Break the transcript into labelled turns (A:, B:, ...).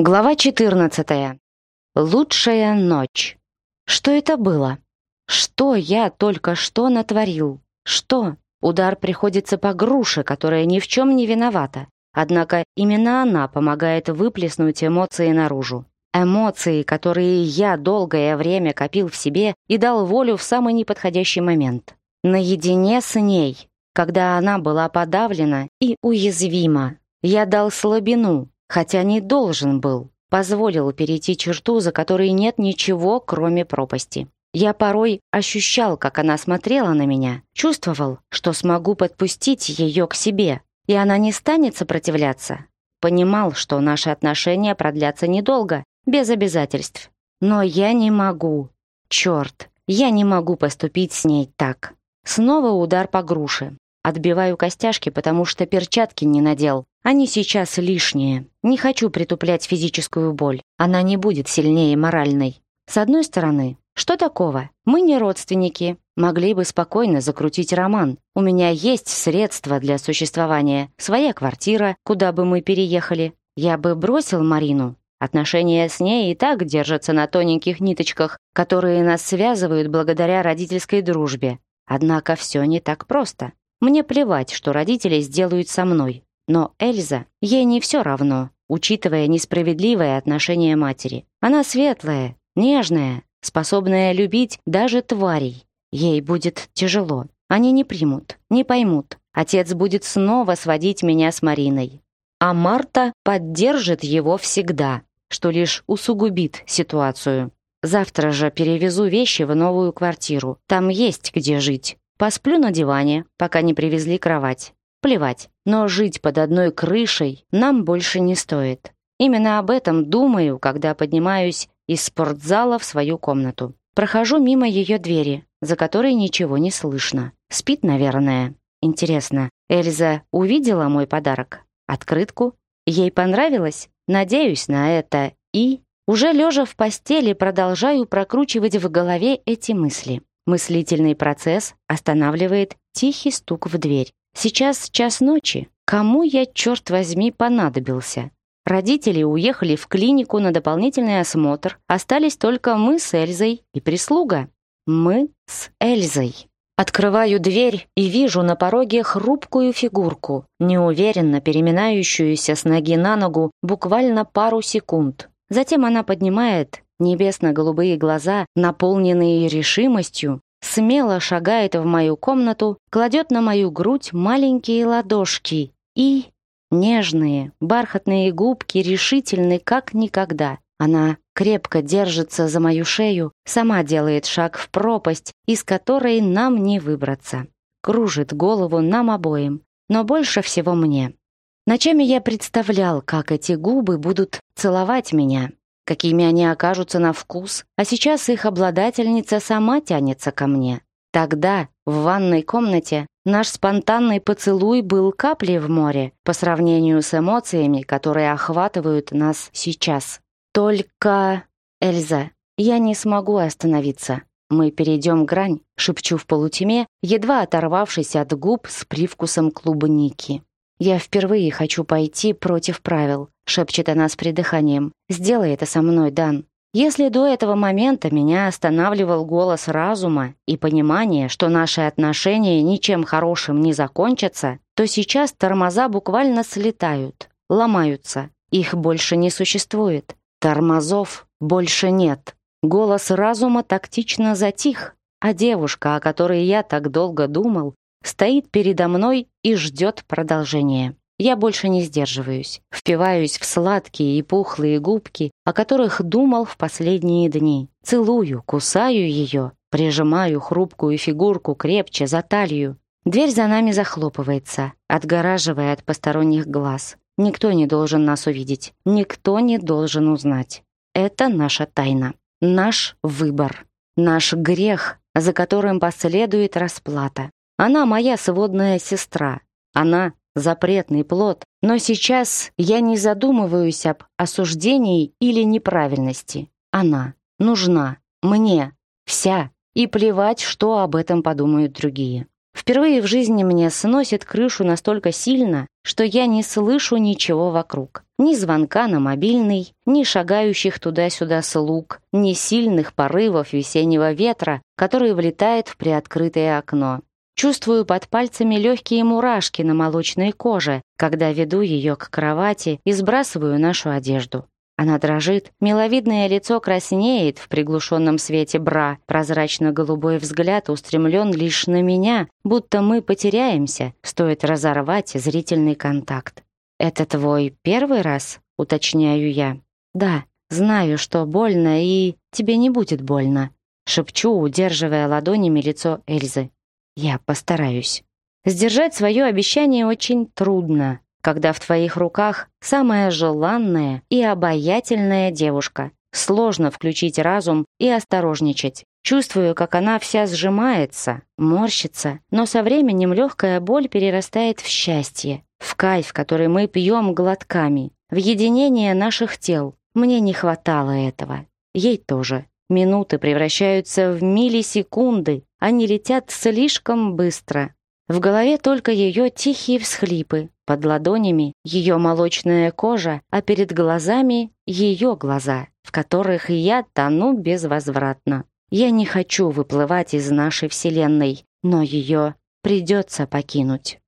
A: Глава 14. Лучшая ночь. Что это было? Что я только что натворил? Что? Удар приходится по груше, которая ни в чем не виновата. Однако именно она помогает выплеснуть эмоции наружу. Эмоции, которые я долгое время копил в себе и дал волю в самый неподходящий момент. Наедине с ней, когда она была подавлена и уязвима. Я дал слабину, хотя не должен был, позволил перейти черту, за которой нет ничего, кроме пропасти. Я порой ощущал, как она смотрела на меня, чувствовал, что смогу подпустить ее к себе, и она не станет сопротивляться. Понимал, что наши отношения продлятся недолго, без обязательств. Но я не могу. Черт, я не могу поступить с ней так. Снова удар по груше. Отбиваю костяшки, потому что перчатки не надел. Они сейчас лишние. Не хочу притуплять физическую боль. Она не будет сильнее моральной. С одной стороны, что такого? Мы не родственники. Могли бы спокойно закрутить роман. У меня есть средства для существования. Своя квартира, куда бы мы переехали. Я бы бросил Марину. Отношения с ней и так держатся на тоненьких ниточках, которые нас связывают благодаря родительской дружбе. Однако все не так просто. Мне плевать, что родители сделают со мной. Но Эльза, ей не все равно, учитывая несправедливое отношение матери. Она светлая, нежная, способная любить даже тварей. Ей будет тяжело. Они не примут, не поймут. Отец будет снова сводить меня с Мариной. А Марта поддержит его всегда, что лишь усугубит ситуацию. Завтра же перевезу вещи в новую квартиру. Там есть где жить. Посплю на диване, пока не привезли кровать. Плевать, но жить под одной крышей нам больше не стоит. Именно об этом думаю, когда поднимаюсь из спортзала в свою комнату. Прохожу мимо ее двери, за которой ничего не слышно. Спит, наверное. Интересно, Эльза увидела мой подарок? Открытку? Ей понравилось? Надеюсь на это. И уже лежа в постели продолжаю прокручивать в голове эти мысли. Мыслительный процесс останавливает тихий стук в дверь. Сейчас час ночи. Кому я, черт возьми, понадобился? Родители уехали в клинику на дополнительный осмотр. Остались только мы с Эльзой и прислуга. Мы с Эльзой. Открываю дверь и вижу на пороге хрупкую фигурку, неуверенно переминающуюся с ноги на ногу буквально пару секунд. Затем она поднимает небесно-голубые глаза, наполненные решимостью, смело шагает в мою комнату, кладет на мою грудь маленькие ладошки и... Нежные, бархатные губки решительны, как никогда. Она крепко держится за мою шею, сама делает шаг в пропасть, из которой нам не выбраться. Кружит голову нам обоим, но больше всего мне. Ночами я представлял, как эти губы будут целовать меня, какими они окажутся на вкус, а сейчас их обладательница сама тянется ко мне. Тогда, в ванной комнате, наш спонтанный поцелуй был каплей в море по сравнению с эмоциями, которые охватывают нас сейчас. Только... Эльза, я не смогу остановиться. Мы перейдем грань, шепчу в полутьме, едва оторвавшись от губ с привкусом клубники. «Я впервые хочу пойти против правил», — шепчет она с придыханием. «Сделай это со мной, Дан». Если до этого момента меня останавливал голос разума и понимание, что наши отношения ничем хорошим не закончатся, то сейчас тормоза буквально слетают, ломаются. Их больше не существует. Тормозов больше нет. Голос разума тактично затих, а девушка, о которой я так долго думал, Стоит передо мной и ждет продолжения. Я больше не сдерживаюсь, впиваюсь в сладкие и пухлые губки, о которых думал в последние дни. Целую, кусаю ее, прижимаю хрупкую фигурку крепче за талию. Дверь за нами захлопывается, отгораживая от посторонних глаз. Никто не должен нас увидеть, никто не должен узнать. Это наша тайна, наш выбор, наш грех, за которым последует расплата. Она моя сводная сестра. Она запретный плод. Но сейчас я не задумываюсь об осуждении или неправильности. Она нужна мне, вся, и плевать, что об этом подумают другие. Впервые в жизни мне сносит крышу настолько сильно, что я не слышу ничего вокруг. Ни звонка на мобильный, ни шагающих туда-сюда слуг, ни сильных порывов весеннего ветра, который влетает в приоткрытое окно. Чувствую под пальцами легкие мурашки на молочной коже, когда веду ее к кровати и сбрасываю нашу одежду. Она дрожит, миловидное лицо краснеет в приглушенном свете бра, прозрачно-голубой взгляд устремлен лишь на меня, будто мы потеряемся, стоит разорвать зрительный контакт. «Это твой первый раз?» — уточняю я. «Да, знаю, что больно, и тебе не будет больно», — шепчу, удерживая ладонями лицо Эльзы. Я постараюсь. Сдержать свое обещание очень трудно, когда в твоих руках самая желанная и обаятельная девушка. Сложно включить разум и осторожничать. Чувствую, как она вся сжимается, морщится, но со временем легкая боль перерастает в счастье, в кайф, который мы пьем глотками, в единение наших тел. Мне не хватало этого. Ей тоже. Минуты превращаются в миллисекунды, они летят слишком быстро. В голове только ее тихие всхлипы, под ладонями ее молочная кожа, а перед глазами ее глаза, в которых я тону безвозвратно. Я не хочу выплывать из нашей вселенной, но ее придется покинуть.